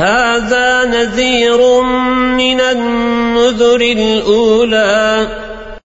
هذا نذير من النذر الأولى.